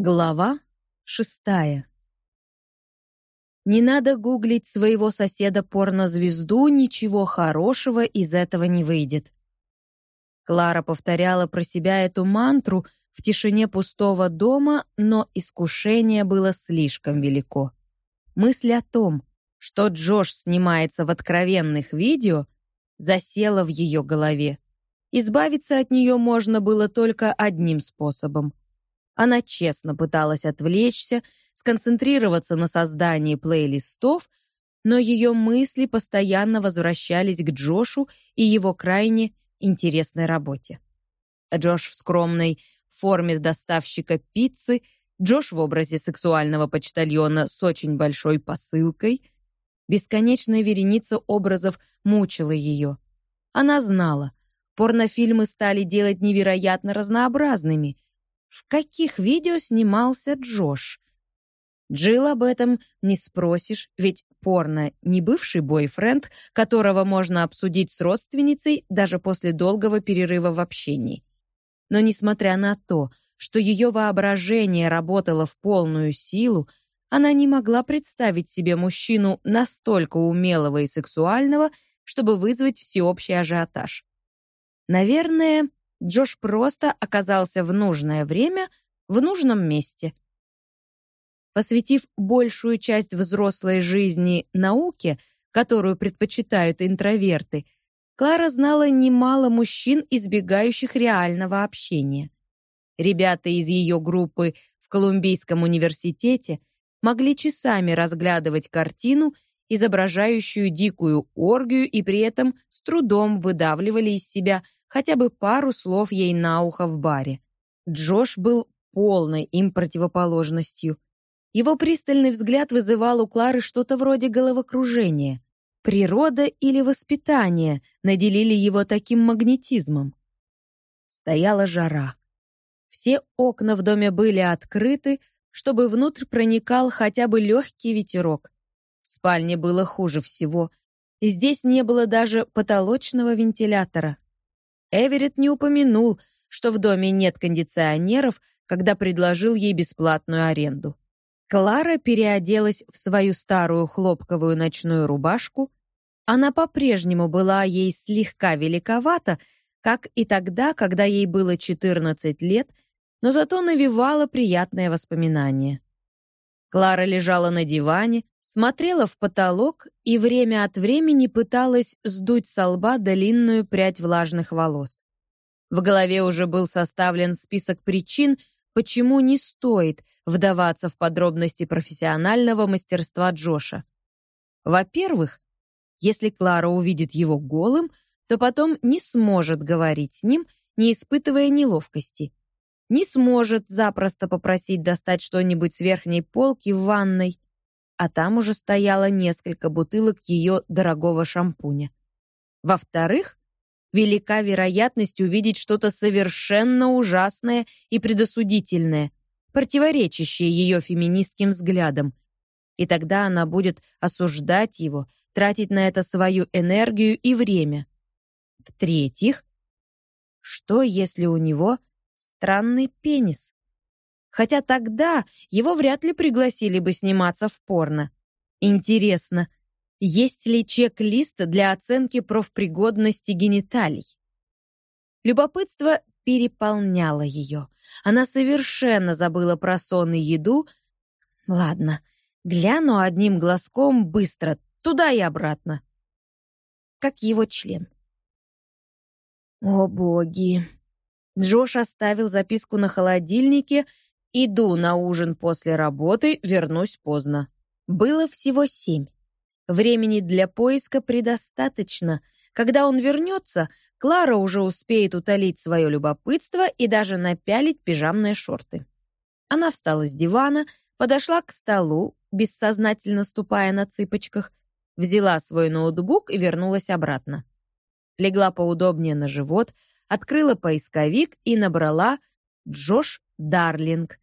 Глава шестая. Не надо гуглить своего соседа-порнозвезду, ничего хорошего из этого не выйдет. Клара повторяла про себя эту мантру в тишине пустого дома, но искушение было слишком велико. Мысль о том, что Джош снимается в откровенных видео, засела в ее голове. Избавиться от нее можно было только одним способом — она честно пыталась отвлечься, сконцентрироваться на создании плейлистов, но ее мысли постоянно возвращались к Джошу и его крайне интересной работе. Джош в скромной форме доставщика пиццы, Джош в образе сексуального почтальона с очень большой посылкой. Бесконечная вереница образов мучила ее. Она знала, порнофильмы стали делать невероятно разнообразными — в каких видео снимался Джош. Джилл об этом не спросишь, ведь порно не бывший бойфренд, которого можно обсудить с родственницей даже после долгого перерыва в общении. Но несмотря на то, что ее воображение работало в полную силу, она не могла представить себе мужчину настолько умелого и сексуального, чтобы вызвать всеобщий ажиотаж. Наверное, Джош просто оказался в нужное время в нужном месте. Посвятив большую часть взрослой жизни науке, которую предпочитают интроверты, Клара знала немало мужчин, избегающих реального общения. Ребята из ее группы в Колумбийском университете могли часами разглядывать картину, изображающую дикую оргию, и при этом с трудом выдавливали из себя – хотя бы пару слов ей на ухо в баре. Джош был полной им противоположностью. Его пристальный взгляд вызывал у Клары что-то вроде головокружения. Природа или воспитание наделили его таким магнетизмом. Стояла жара. Все окна в доме были открыты, чтобы внутрь проникал хотя бы легкий ветерок. В спальне было хуже всего. Здесь не было даже потолочного вентилятора. Эверетт не упомянул, что в доме нет кондиционеров, когда предложил ей бесплатную аренду. Клара переоделась в свою старую хлопковую ночную рубашку. Она по-прежнему была ей слегка великовата, как и тогда, когда ей было 14 лет, но зато навевала приятные воспоминания. Клара лежала на диване, смотрела в потолок и время от времени пыталась сдуть со лба длинную прядь влажных волос. В голове уже был составлен список причин, почему не стоит вдаваться в подробности профессионального мастерства Джоша. Во-первых, если Клара увидит его голым, то потом не сможет говорить с ним, не испытывая неловкости не сможет запросто попросить достать что-нибудь с верхней полки в ванной, а там уже стояло несколько бутылок ее дорогого шампуня. Во-вторых, велика вероятность увидеть что-то совершенно ужасное и предосудительное, противоречащее ее феминистским взглядам. И тогда она будет осуждать его, тратить на это свою энергию и время. В-третьих, что если у него Странный пенис. Хотя тогда его вряд ли пригласили бы сниматься в порно. Интересно, есть ли чек-лист для оценки профпригодности гениталий? Любопытство переполняло ее. Она совершенно забыла про сон и еду. Ладно, гляну одним глазком быстро, туда и обратно. Как его член. О, боги! Джош оставил записку на холодильнике. «Иду на ужин после работы, вернусь поздно». Было всего семь. Времени для поиска предостаточно. Когда он вернется, Клара уже успеет утолить свое любопытство и даже напялить пижамные шорты. Она встала с дивана, подошла к столу, бессознательно ступая на цыпочках, взяла свой ноутбук и вернулась обратно. Легла поудобнее на живот, открыла поисковик и набрала «Джош Дарлинг»,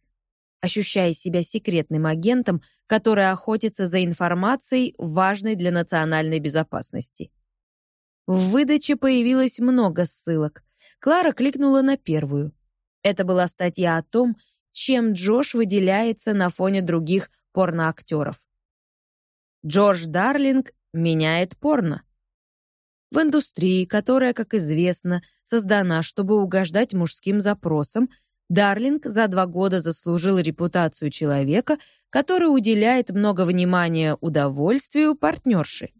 ощущая себя секретным агентом, который охотится за информацией, важной для национальной безопасности. В выдаче появилось много ссылок. Клара кликнула на первую. Это была статья о том, чем Джош выделяется на фоне других порноактеров. Джордж Дарлинг меняет порно. В индустрии, которая, как известно, создана, чтобы угождать мужским запросам, Дарлинг за два года заслужил репутацию человека, который уделяет много внимания удовольствию партнерши.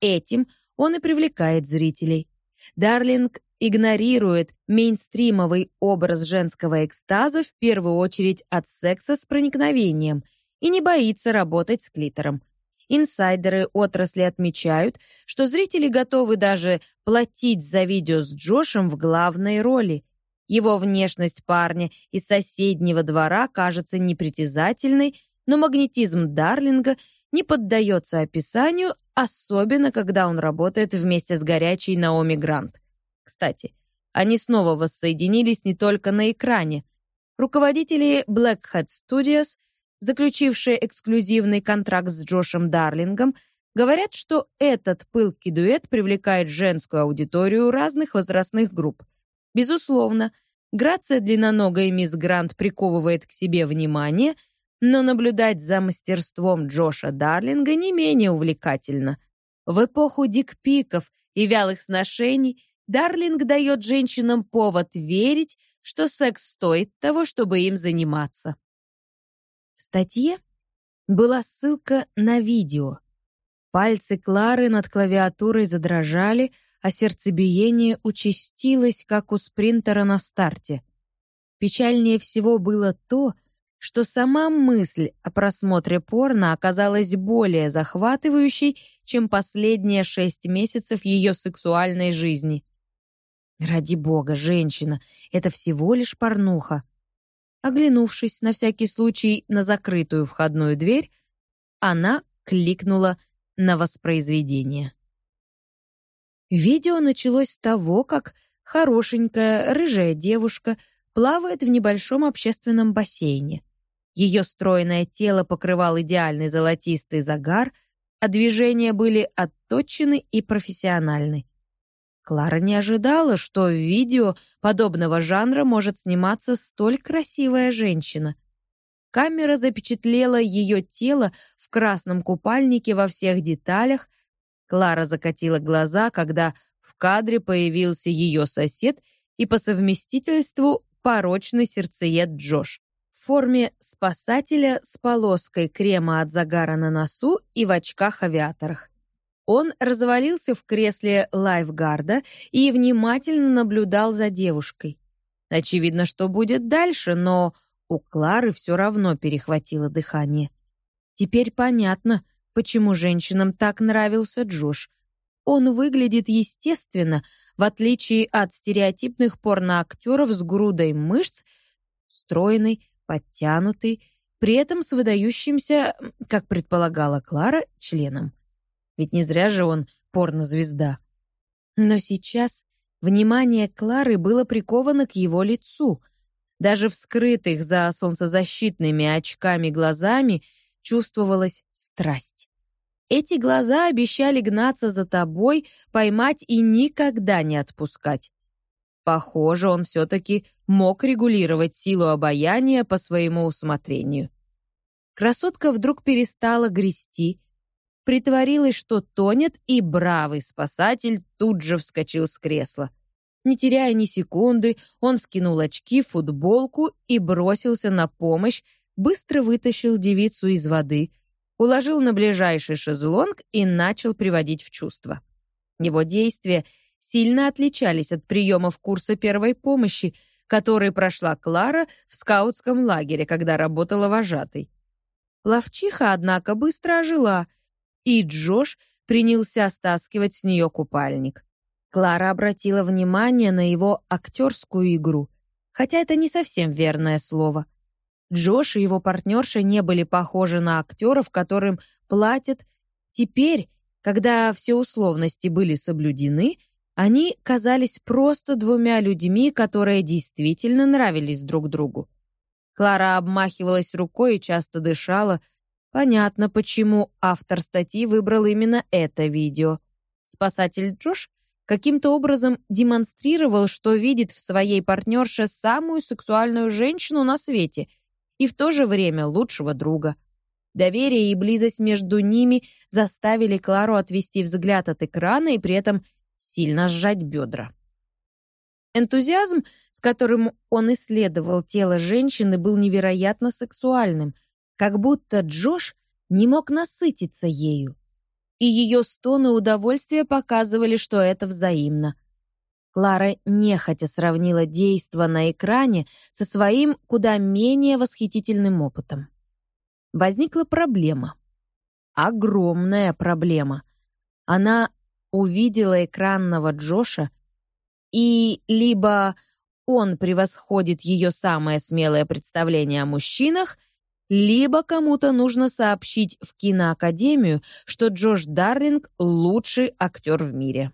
Этим он и привлекает зрителей. Дарлинг игнорирует мейнстримовый образ женского экстаза в первую очередь от секса с проникновением и не боится работать с клитором. Инсайдеры отрасли отмечают, что зрители готовы даже платить за видео с Джошем в главной роли. Его внешность парня из соседнего двора кажется непритязательной, но магнетизм Дарлинга не поддается описанию, особенно когда он работает вместе с горячей Наоми Грант. Кстати, они снова воссоединились не только на экране. Руководители Black Hat Studios, заключившие эксклюзивный контракт с Джошем Дарлингом, говорят, что этот пылкий дуэт привлекает женскую аудиторию разных возрастных групп. Безусловно, грация длинноногая мисс Грант приковывает к себе внимание – но наблюдать за мастерством Джоша Дарлинга не менее увлекательно. В эпоху дикпиков и вялых сношений Дарлинг дает женщинам повод верить, что секс стоит того, чтобы им заниматься. В статье была ссылка на видео. Пальцы Клары над клавиатурой задрожали, а сердцебиение участилось, как у спринтера на старте. Печальнее всего было то, что сама мысль о просмотре порно оказалась более захватывающей, чем последние шесть месяцев ее сексуальной жизни. Ради бога, женщина, это всего лишь порнуха. Оглянувшись на всякий случай на закрытую входную дверь, она кликнула на воспроизведение. Видео началось с того, как хорошенькая рыжая девушка плавает в небольшом общественном бассейне. Ее стройное тело покрывал идеальный золотистый загар, а движения были отточены и профессиональны. Клара не ожидала, что в видео подобного жанра может сниматься столь красивая женщина. Камера запечатлела ее тело в красном купальнике во всех деталях. Клара закатила глаза, когда в кадре появился ее сосед и по совместительству порочный сердцеед Джош в форме спасателя с полоской крема от загара на носу и в очках-авиаторах. Он развалился в кресле лайфгарда и внимательно наблюдал за девушкой. Очевидно, что будет дальше, но у Клары все равно перехватило дыхание. Теперь понятно, почему женщинам так нравился Джош. Он выглядит естественно, в отличие от стереотипных порноактеров с грудой мышц, стройный, подтянутый, при этом с выдающимся, как предполагала Клара, членом. Ведь не зря же он порнозвезда. Но сейчас внимание Клары было приковано к его лицу. Даже в скрытых за солнцезащитными очками глазами чувствовалась страсть. Эти глаза обещали гнаться за тобой, поймать и никогда не отпускать. Похоже, он все-таки мог регулировать силу обаяния по своему усмотрению. Красотка вдруг перестала грести, притворилась, что тонет, и бравый спасатель тут же вскочил с кресла. Не теряя ни секунды, он скинул очки, футболку и бросился на помощь, быстро вытащил девицу из воды, уложил на ближайший шезлонг и начал приводить в чувство. Его действия сильно отличались от приемов курса первой помощи, который прошла Клара в скаутском лагере, когда работала вожатой. Ловчиха, однако, быстро ожила, и Джош принялся стаскивать с нее купальник. Клара обратила внимание на его актерскую игру, хотя это не совсем верное слово. Джош и его партнерша не были похожи на актеров, которым платят. Теперь, когда все условности были соблюдены, они казались просто двумя людьми, которые действительно нравились друг другу. Клара обмахивалась рукой и часто дышала. Понятно, почему автор статьи выбрал именно это видео. Спасатель Джош каким-то образом демонстрировал, что видит в своей партнерше самую сексуальную женщину на свете и в то же время лучшего друга. Доверие и близость между ними заставили Клару отвести взгляд от экрана и при этом сильно сжать бедра. Энтузиазм, с которым он исследовал тело женщины, был невероятно сексуальным, как будто Джош не мог насытиться ею. И ее стоны удовольствия показывали, что это взаимно. Клара нехотя сравнила действо на экране со своим куда менее восхитительным опытом. Возникла проблема. Огромная проблема. Она увидела экранного Джоша, и либо он превосходит ее самое смелое представление о мужчинах, либо кому-то нужно сообщить в киноакадемию, что Джош Дарлинг лучший актер в мире.